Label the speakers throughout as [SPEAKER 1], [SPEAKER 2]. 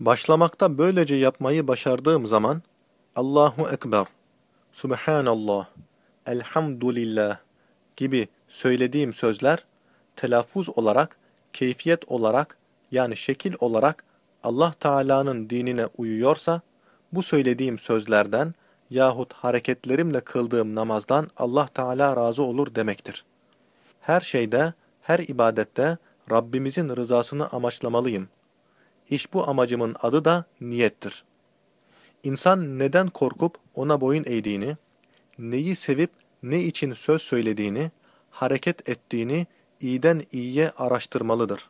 [SPEAKER 1] Başlamakta böylece yapmayı başardığım zaman Allahu Ekber, Subhanallah, Elhamdülillah gibi söylediğim sözler telaffuz olarak, keyfiyet olarak yani şekil olarak Allah Teala'nın dinine uyuyorsa bu söylediğim sözlerden yahut hareketlerimle kıldığım namazdan Allah Teala razı olur demektir. Her şeyde, her ibadette Rabbimizin rızasını amaçlamalıyım. İş bu amacımın adı da niyettir. İnsan neden korkup ona boyun eğdiğini, neyi sevip ne için söz söylediğini, hareket ettiğini iyiden iyiye araştırmalıdır.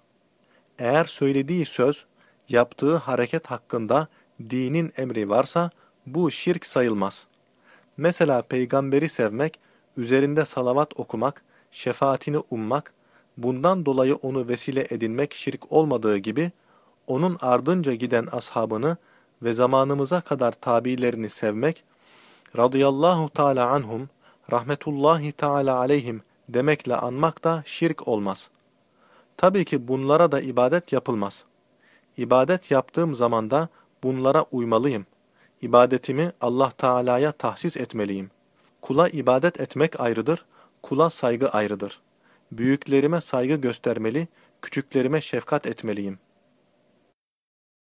[SPEAKER 1] Eğer söylediği söz, yaptığı hareket hakkında dinin emri varsa bu şirk sayılmaz. Mesela peygamberi sevmek, üzerinde salavat okumak, şefaatini ummak, bundan dolayı onu vesile edinmek şirk olmadığı gibi, onun ardınca giden ashabını ve zamanımıza kadar tabilerini sevmek, radıyallahu teala anhum, rahmetullahi teala aleyhim demekle anmak da şirk olmaz. Tabii ki bunlara da ibadet yapılmaz. İbadet yaptığım zaman da bunlara uymalıyım. İbadetimi Allah Teala'ya tahsis etmeliyim. Kula ibadet etmek ayrıdır, kula saygı ayrıdır. Büyüklerime saygı göstermeli, küçüklerime şefkat etmeliyim.